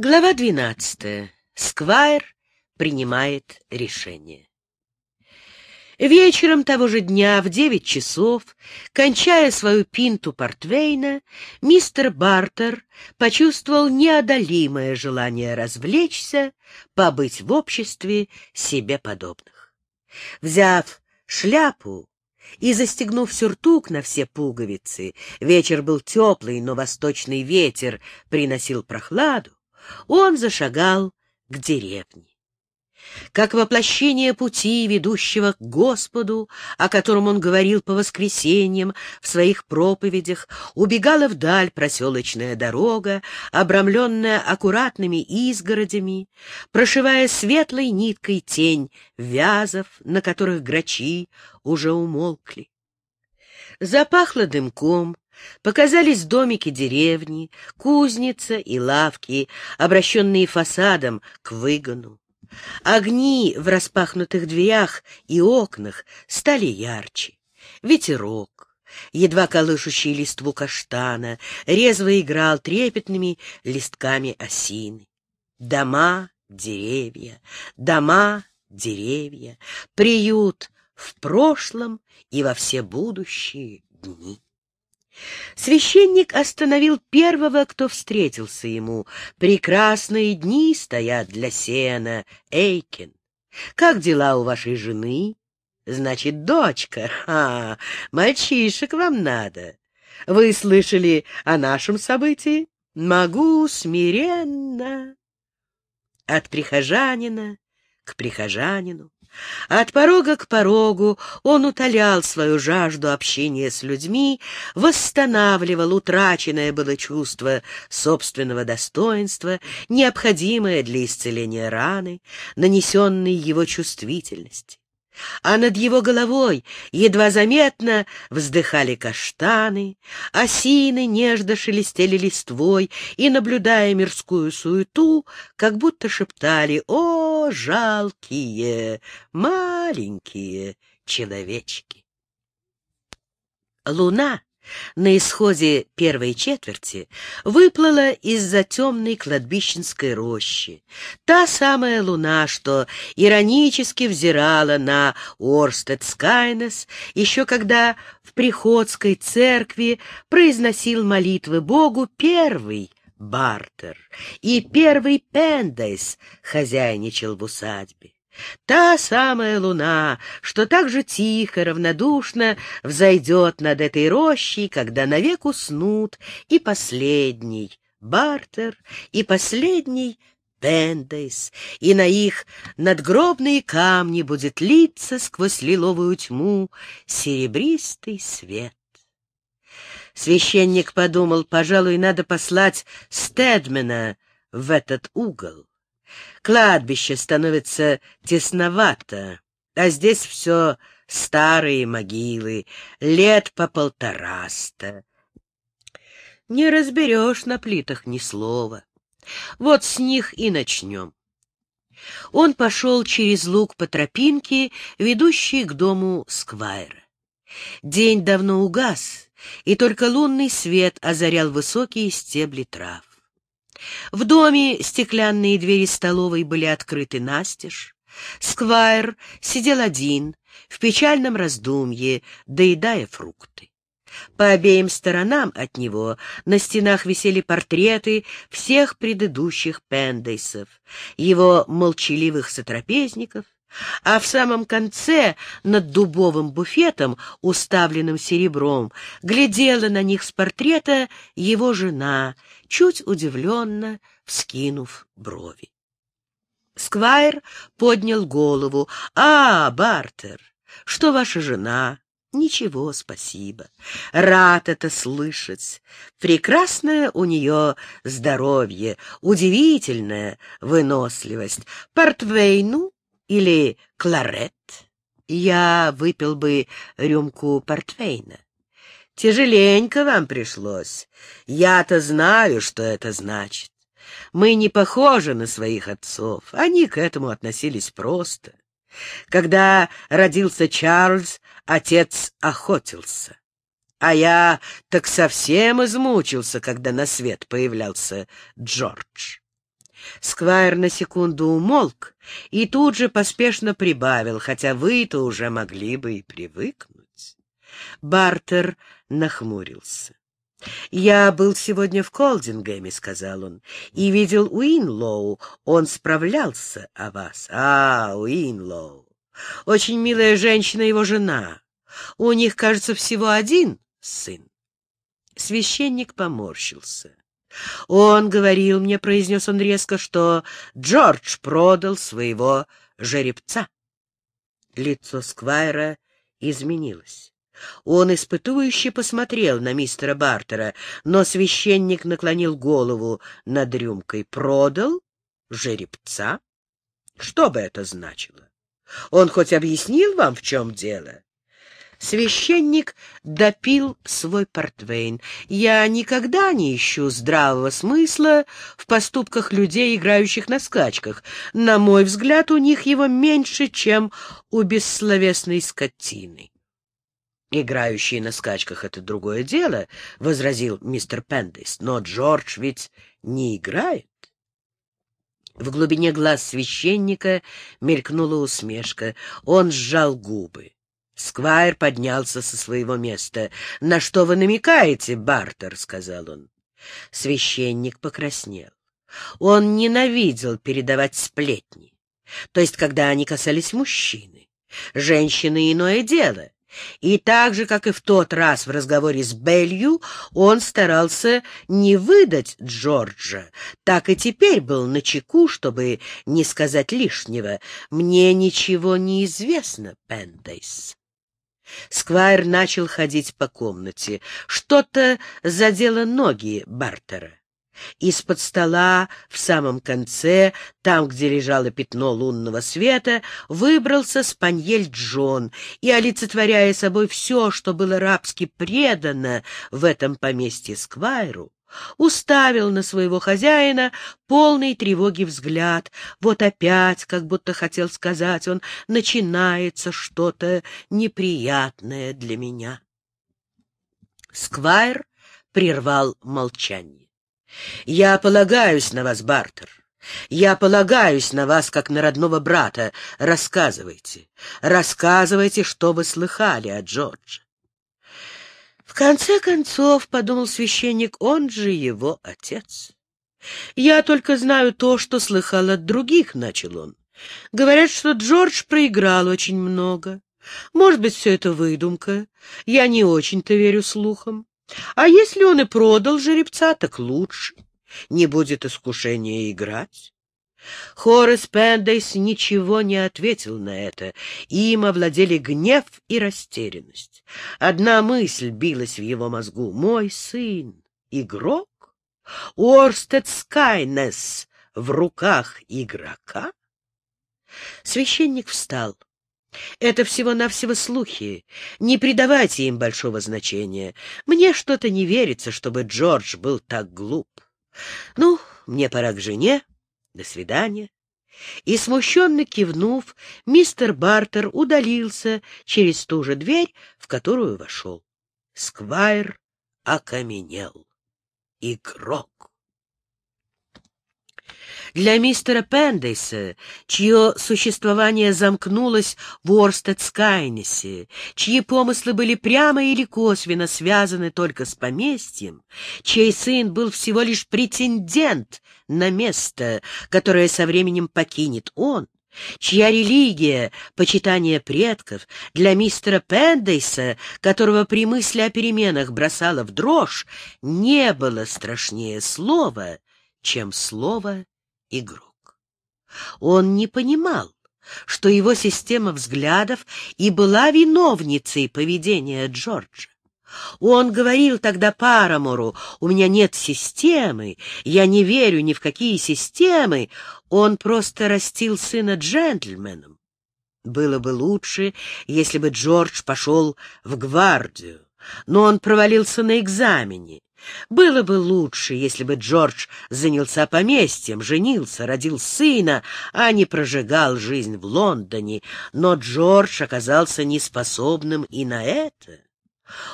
Глава двенадцатая. Сквайр принимает решение. Вечером того же дня в девять часов, кончая свою пинту портвейна, мистер Бартер почувствовал неодолимое желание развлечься, побыть в обществе себе подобных. Взяв шляпу и застегнув сюртук на все пуговицы, вечер был теплый, но восточный ветер приносил прохладу, он зашагал к деревне. Как воплощение пути, ведущего к Господу, о котором он говорил по воскресеньям в своих проповедях, убегала вдаль проселочная дорога, обрамленная аккуратными изгородями, прошивая светлой ниткой тень вязов, на которых грачи уже умолкли. Запахло дымком, Показались домики деревни, кузница и лавки, обращенные фасадом к выгону. Огни в распахнутых дверях и окнах стали ярче. Ветерок, едва колышущий листву каштана, резво играл трепетными листками осины. Дома, деревья, дома, деревья, приют в прошлом и во все будущие дни. Священник остановил первого, кто встретился ему. «Прекрасные дни стоят для сена, Эйкин. Как дела у вашей жены?» «Значит, дочка. А, мальчишек вам надо. Вы слышали о нашем событии? Могу смиренно». От прихожанина к прихожанину от порога к порогу он утолял свою жажду общения с людьми, восстанавливал утраченное было чувство собственного достоинства, необходимое для исцеления раны, нанесенной его чувствительности а над его головой едва заметно вздыхали каштаны, осины нежно шелестели листвой и, наблюдая мирскую суету, как будто шептали «О, жалкие, маленькие человечки!» Луна на исходе первой четверти выплыла из-за темной кладбищенской рощи. Та самая луна, что иронически взирала на Орстед Скайнес, еще когда в Приходской церкви произносил молитвы Богу первый Бартер и первый Пендейс хозяйничал в усадьбе. Та самая луна, что так же тихо, равнодушно взойдет над этой рощей, когда навек уснут и последний Бартер, и последний Пендейс, и на их надгробные камни будет литься сквозь лиловую тьму серебристый свет. Священник подумал, пожалуй, надо послать Стедмена в этот угол. Кладбище становится тесновато, а здесь все старые могилы, лет по полтораста. Не разберешь на плитах ни слова. Вот с них и начнем. Он пошел через луг по тропинке, ведущей к дому Сквайра. День давно угас, и только лунный свет озарял высокие стебли трав. В доме стеклянные двери столовой были открыты настежь. Сквайр сидел один, в печальном раздумье, доедая фрукты. По обеим сторонам от него на стенах висели портреты всех предыдущих Пендейсов, его молчаливых сотрапезников, а в самом конце, над дубовым буфетом, уставленным серебром, глядела на них с портрета его жена, чуть удивленно вскинув брови. Сквайр поднял голову. «А, Бартер, что ваша жена?» «Ничего, спасибо. Рад это слышать. Прекрасное у нее здоровье, удивительная выносливость. Портвейну или кларет, я выпил бы рюмку портвейна. Тяжеленько вам пришлось. Я-то знаю, что это значит. Мы не похожи на своих отцов. Они к этому относились просто. Когда родился Чарльз, отец охотился. А я так совсем измучился, когда на свет появлялся Джордж. Сквайр на секунду умолк и тут же поспешно прибавил, хотя вы-то уже могли бы и привыкнуть. Бартер нахмурился. «Я был сегодня в Колдингеме», — сказал он, — «и видел Уинлоу. Он справлялся о вас». «А, Уинлоу. Очень милая женщина, его жена. У них, кажется, всего один сын». Священник поморщился. «Он говорил мне, — произнес он резко, — что Джордж продал своего жеребца». Лицо Сквайра изменилось. Он испытующе посмотрел на мистера Бартера, но священник наклонил голову над рюмкой. «Продал? Жеребца? Что бы это значило? Он хоть объяснил вам, в чем дело?» Священник допил свой портвейн. Я никогда не ищу здравого смысла в поступках людей, играющих на скачках. На мой взгляд, у них его меньше, чем у бессловесной скотины. «Играющие на скачках — это другое дело», — возразил мистер Пендис. «Но Джордж ведь не играет». В глубине глаз священника мелькнула усмешка. Он сжал губы. Сквайр поднялся со своего места. «На что вы намекаете, Бартер?» — сказал он. Священник покраснел. Он ненавидел передавать сплетни, то есть когда они касались мужчины. Женщины — иное дело. И так же, как и в тот раз в разговоре с Белью, он старался не выдать Джорджа, так и теперь был на чеку, чтобы не сказать лишнего. «Мне ничего не известно, Пендейс». Сквайр начал ходить по комнате. Что-то задело ноги Бартера. Из-под стола в самом конце, там, где лежало пятно лунного света, выбрался спаньель Джон и, олицетворяя собой все, что было рабски предано в этом поместье Сквайру, уставил на своего хозяина полный тревоги взгляд. Вот опять, как будто хотел сказать он, начинается что-то неприятное для меня. Сквайр прервал молчание. «Я полагаюсь на вас, Бартер. Я полагаюсь на вас, как на родного брата. Рассказывайте. Рассказывайте, что вы слыхали о Джордже. В конце концов, — подумал священник, — он же его отец. Я только знаю то, что слыхал от других, — начал он. Говорят, что Джордж проиграл очень много. Может быть, все это выдумка. Я не очень-то верю слухам. А если он и продал жеребца, так лучше. Не будет искушения играть. Хорес Пендейс ничего не ответил на это. Им овладели гнев и растерянность. Одна мысль билась в его мозгу. «Мой сын — игрок? Орстед Скайнес в руках игрока?» Священник встал. Это всего-навсего слухи. Не придавайте им большого значения. Мне что-то не верится, чтобы Джордж был так глуп. Ну, мне пора к жене. До свидания. И, смущенно кивнув, мистер Бартер удалился через ту же дверь, в которую вошел. Сквайр окаменел. Игрок. Для мистера Пендейса, чье существование замкнулось в Орстед-Скайнесе, чьи помыслы были прямо или косвенно связаны только с поместьем, чей сын был всего лишь претендент на место, которое со временем покинет он, чья религия — почитание предков, для мистера Пендейса, которого при мысли о переменах бросала в дрожь, не было страшнее слова, чем слово игрок. Он не понимал, что его система взглядов и была виновницей поведения Джорджа. Он говорил тогда Парамору, «У меня нет системы, я не верю ни в какие системы, он просто растил сына джентльменом». Было бы лучше, если бы Джордж пошел в гвардию, но он провалился на экзамене, было бы лучше, если бы Джордж занялся поместьем, женился, родил сына, а не прожигал жизнь в Лондоне, но Джордж оказался неспособным и на это.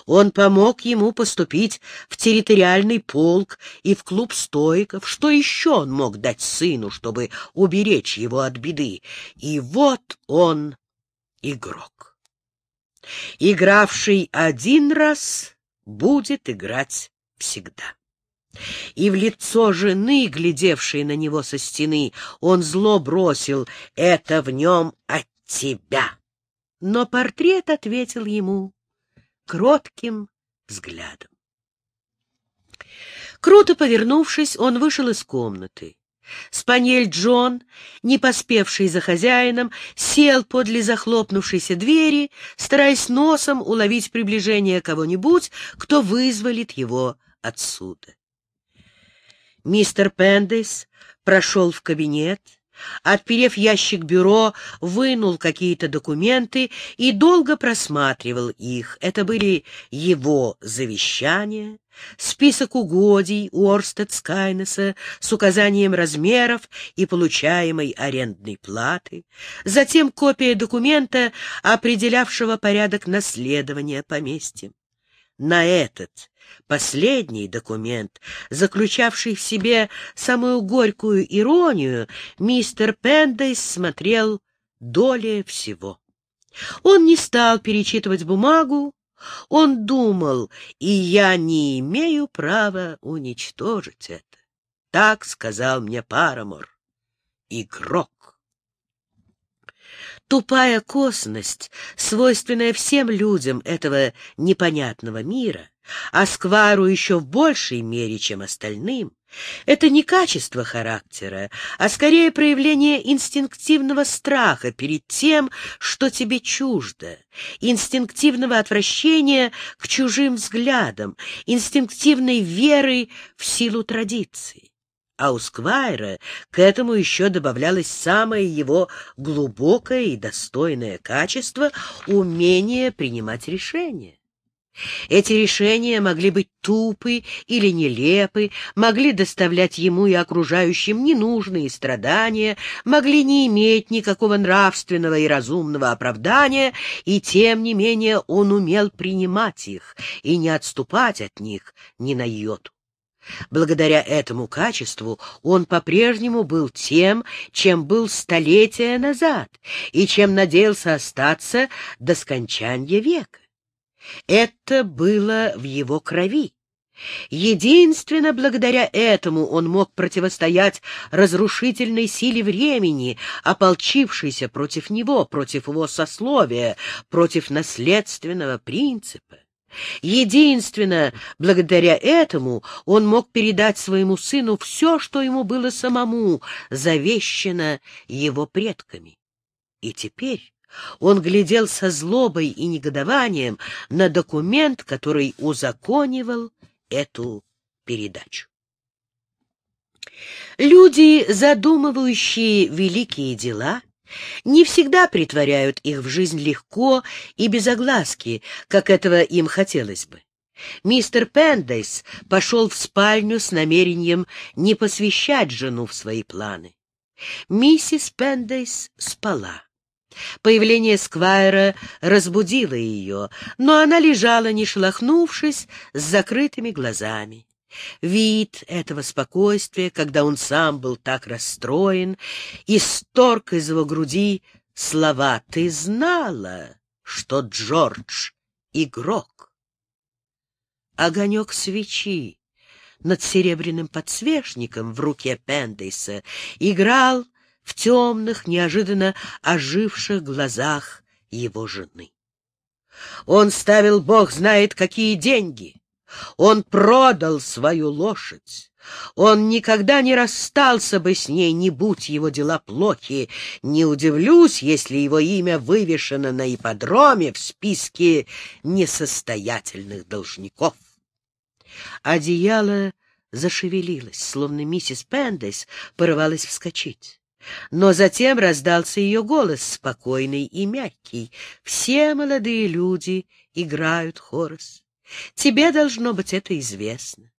Он помог ему поступить в территориальный полк и в клуб стоиков. Что еще он мог дать сыну, чтобы уберечь его от беды? И вот он игрок. Игравший один раз будет играть всегда. И в лицо жены, глядевшей на него со стены, он зло бросил «Это в нем от тебя». Но портрет ответил ему кротким взглядом. Круто повернувшись, он вышел из комнаты. Спаниель Джон, не поспевший за хозяином, сел подле захлопнувшейся двери, стараясь носом уловить приближение кого-нибудь, кто вызволит его отсюда. Мистер Пендейс прошел в кабинет, Отперев ящик бюро, вынул какие-то документы и долго просматривал их. Это были его завещания, список угодий Уорстед Скайнеса с указанием размеров и получаемой арендной платы, затем копия документа, определявшего порядок наследования поместьем. На этот Последний документ, заключавший в себе самую горькую иронию, мистер Пендейс смотрел долее всего. Он не стал перечитывать бумагу, он думал, и я не имею права уничтожить это. Так сказал мне Парамор. Игрок. Тупая косность, свойственная всем людям этого непонятного мира, а Сквару еще в большей мере, чем остальным, это не качество характера, а скорее проявление инстинктивного страха перед тем, что тебе чуждо, инстинктивного отвращения к чужим взглядам, инстинктивной веры в силу традиции. А у Сквайра к этому еще добавлялось самое его глубокое и достойное качество — умение принимать решения. Эти решения могли быть тупы или нелепы, могли доставлять ему и окружающим ненужные страдания, могли не иметь никакого нравственного и разумного оправдания, и тем не менее он умел принимать их и не отступать от них ни на йоту. Благодаря этому качеству он по-прежнему был тем, чем был столетия назад и чем надеялся остаться до скончания века. Это было в его крови. Единственно благодаря этому он мог противостоять разрушительной силе времени, ополчившейся против него, против его сословия, против наследственного принципа. Единственно благодаря этому он мог передать своему сыну все, что ему было самому завещено его предками. И теперь он глядел со злобой и негодованием на документ, который узаконивал эту передачу. Люди, задумывающие великие дела, не всегда притворяют их в жизнь легко и без огласки, как этого им хотелось бы. Мистер Пендейс пошел в спальню с намерением не посвящать жену в свои планы. Миссис Пендейс спала. Появление Сквайра разбудило ее, но она лежала, не шелохнувшись, с закрытыми глазами. Вид этого спокойствия, когда он сам был так расстроен, исторг из его груди слова «Ты знала, что Джордж — игрок». Огонек свечи над серебряным подсвечником в руке Пендейса играл в темных, неожиданно оживших глазах его жены. Он ставил, бог знает, какие деньги. Он продал свою лошадь. Он никогда не расстался бы с ней, не будь его дела плохи. Не удивлюсь, если его имя вывешено на ипподроме в списке несостоятельных должников. Одеяло зашевелилось, словно миссис Пендес порывалась вскочить. Но затем раздался ее голос, спокойный и мягкий. «Все молодые люди играют хорос. Тебе должно быть это известно».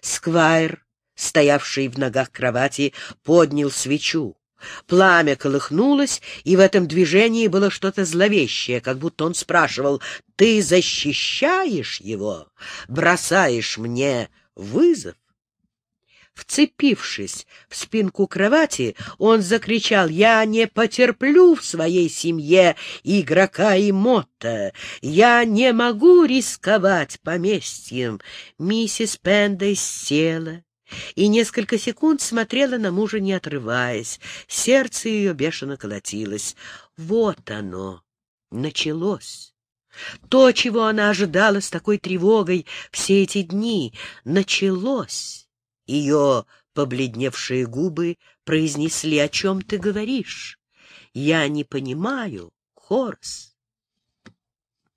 Сквайр, стоявший в ногах кровати, поднял свечу. Пламя колыхнулось, и в этом движении было что-то зловещее, как будто он спрашивал, «Ты защищаешь его? Бросаешь мне вызов?» Вцепившись в спинку кровати, он закричал, «Я не потерплю в своей семье игрока и мота! Я не могу рисковать поместьем!» Миссис Пендейс села и несколько секунд смотрела на мужа, не отрываясь. Сердце ее бешено колотилось. Вот оно, началось. То, чего она ожидала с такой тревогой все эти дни, началось. Ее побледневшие губы произнесли, «О чем ты говоришь? Я не понимаю, Хорс».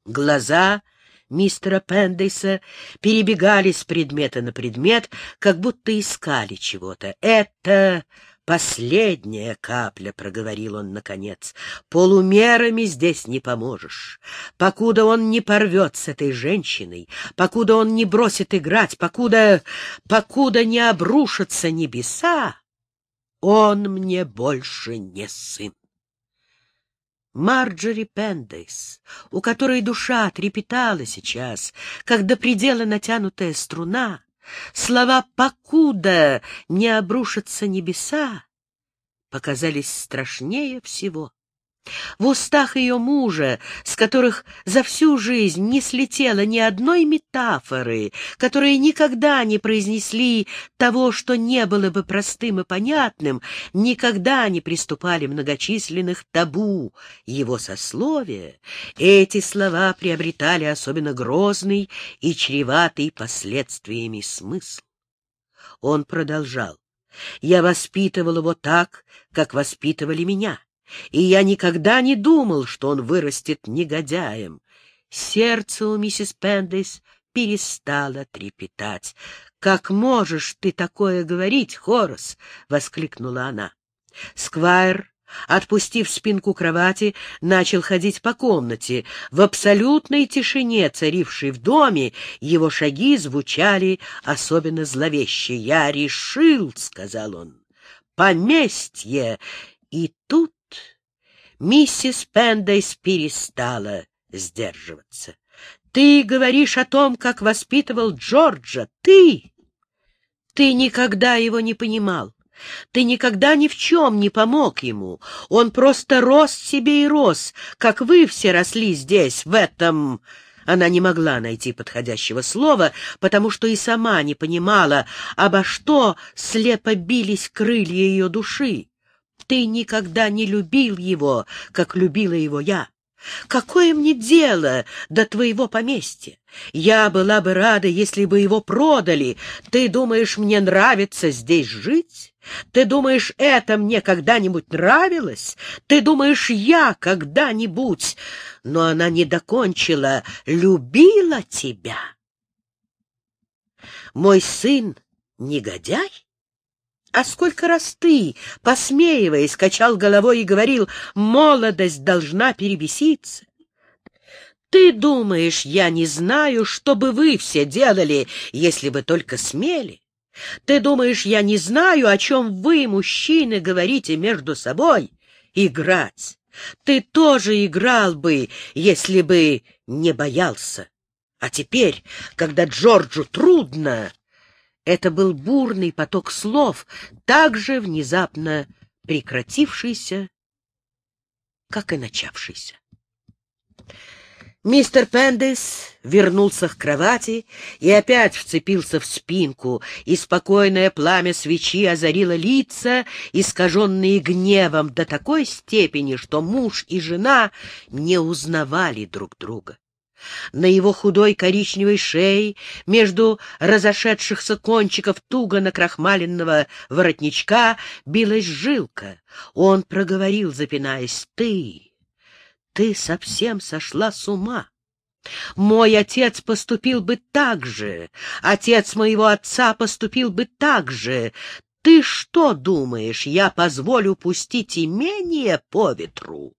Глаза мистера Пендейса перебегали с предмета на предмет, как будто искали чего-то. «Это «Последняя капля», — проговорил он наконец, — «полумерами здесь не поможешь. Покуда он не порвет с этой женщиной, покуда он не бросит играть, покуда... покуда не обрушатся небеса, он мне больше не сын». Марджори Пендейс, у которой душа трепетала сейчас, как до предела натянутая струна, Слова «покуда не обрушатся небеса» показались страшнее всего. В устах ее мужа, с которых за всю жизнь не слетело ни одной метафоры, которые никогда не произнесли того, что не было бы простым и понятным, никогда не приступали многочисленных табу его сословия, эти слова приобретали особенно грозный и чреватый последствиями смысл. Он продолжал. «Я воспитывал его так, как воспитывали меня» и я никогда не думал, что он вырастет негодяем. Сердце у миссис Пендейс перестало трепетать. «Как можешь ты такое говорить, Хорос?» — воскликнула она. Сквайр, отпустив спинку кровати, начал ходить по комнате. В абсолютной тишине, царившей в доме, его шаги звучали особенно зловеще. «Я решил», — сказал он, — «поместье!» И тут миссис Пендейс перестала сдерживаться. «Ты говоришь о том, как воспитывал Джорджа. Ты! Ты никогда его не понимал. Ты никогда ни в чем не помог ему. Он просто рос себе и рос, как вы все росли здесь, в этом...» Она не могла найти подходящего слова, потому что и сама не понимала, обо что слепо бились крылья ее души. Ты никогда не любил его, как любила его я. Какое мне дело до твоего поместья? Я была бы рада, если бы его продали. Ты думаешь, мне нравится здесь жить? Ты думаешь, это мне когда-нибудь нравилось? Ты думаешь, я когда-нибудь... Но она не докончила. Любила тебя. Мой сын негодяй? А сколько раз ты, посмеиваясь, качал головой и говорил, молодость должна перебеситься? Ты думаешь, я не знаю, что бы вы все делали, если бы только смели? Ты думаешь, я не знаю, о чем вы, мужчины, говорите между собой? Играть. Ты тоже играл бы, если бы не боялся. А теперь, когда Джорджу трудно, это был бурный поток слов, также внезапно прекратившийся, как и начавшийся. Мистер Пендес вернулся к кровати и опять вцепился в спинку, и спокойное пламя свечи озарило лица, искаженные гневом до такой степени, что муж и жена не узнавали друг друга. На его худой коричневой шее, между разошедшихся кончиков туго накрахмаленного воротничка, билась жилка. Он проговорил, запинаясь, «Ты, ты совсем сошла с ума!» Мой отец поступил бы так же, отец моего отца поступил бы так же. Ты что думаешь, я позволю пустить имение по ветру?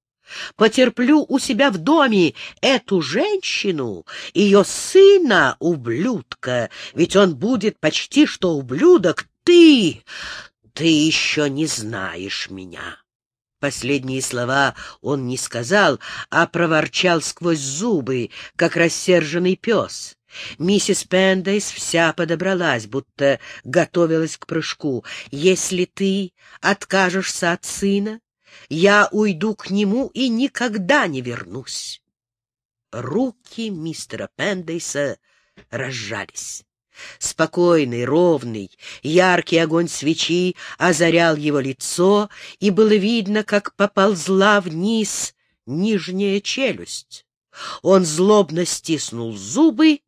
Потерплю у себя в доме эту женщину, ее сына, ублюдка, ведь он будет почти что ублюдок. Ты, ты еще не знаешь меня. Последние слова он не сказал, а проворчал сквозь зубы, как рассерженный пес. Миссис Пендейс вся подобралась, будто готовилась к прыжку. «Если ты откажешься от сына, я уйду к нему и никогда не вернусь». Руки мистера Пендейса разжались. Спокойный, ровный, яркий огонь свечи озарял его лицо, и было видно, как поползла вниз нижняя челюсть. Он злобно стиснул зубы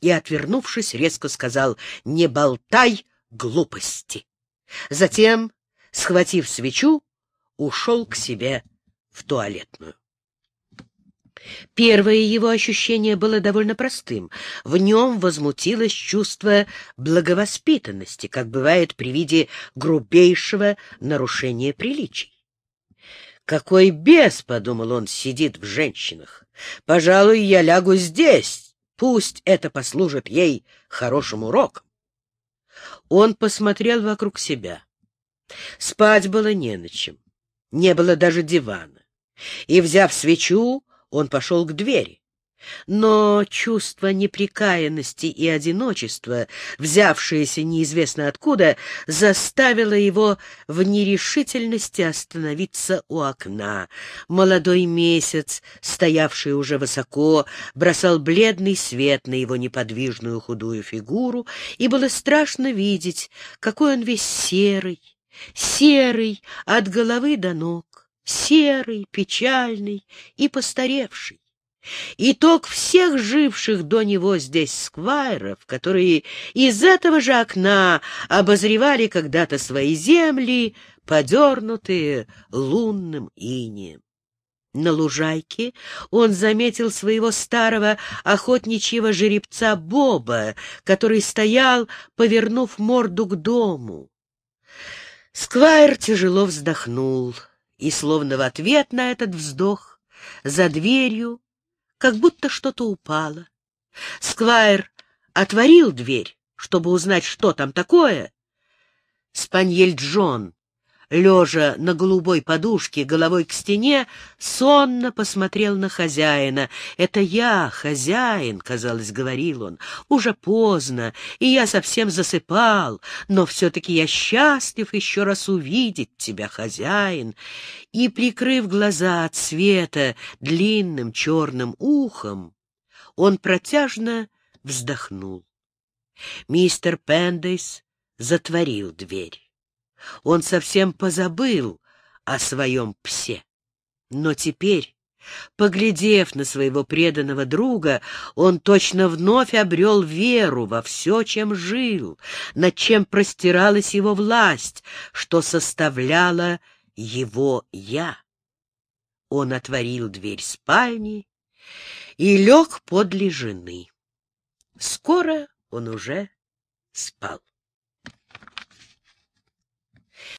и, отвернувшись, резко сказал «Не болтай глупости!» Затем, схватив свечу, ушел к себе в туалетную. Первое его ощущение было довольно простым. В нем возмутилось чувство благовоспитанности, как бывает при виде грубейшего нарушения приличий. «Какой бес!» — подумал он, — сидит в женщинах. «Пожалуй, я лягу здесь. Пусть это послужит ей хорошим уроком». Он посмотрел вокруг себя. Спать было не на чем, не было даже дивана. И, взяв свечу, он пошел к двери. Но чувство неприкаянности и одиночества, взявшееся неизвестно откуда, заставило его в нерешительности остановиться у окна. Молодой месяц, стоявший уже высоко, бросал бледный свет на его неподвижную худую фигуру, и было страшно видеть, какой он весь серый, серый от головы до ног серый, печальный и постаревший. Итог всех живших до него здесь сквайров, которые из этого же окна обозревали когда-то свои земли, подернутые лунным инеем. На лужайке он заметил своего старого охотничьего жеребца Боба, который стоял, повернув морду к дому. Сквайр тяжело вздохнул и словно в ответ на этот вздох за дверью как будто что-то упало. Сквайр отворил дверь, чтобы узнать, что там такое. Спаньель Джон лежа на голубой подушке, головой к стене, сонно посмотрел на хозяина. «Это я, хозяин», — казалось, говорил он. «Уже поздно, и я совсем засыпал, но все-таки я счастлив еще раз увидеть тебя, хозяин». И, прикрыв глаза от света длинным черным ухом, он протяжно вздохнул. Мистер Пендейс затворил дверь. Он совсем позабыл о своем псе. Но теперь, поглядев на своего преданного друга, он точно вновь обрел веру во все, чем жил, над чем простиралась его власть, что составляло его «я». Он отворил дверь спальни и лег подле жены. Скоро он уже спал.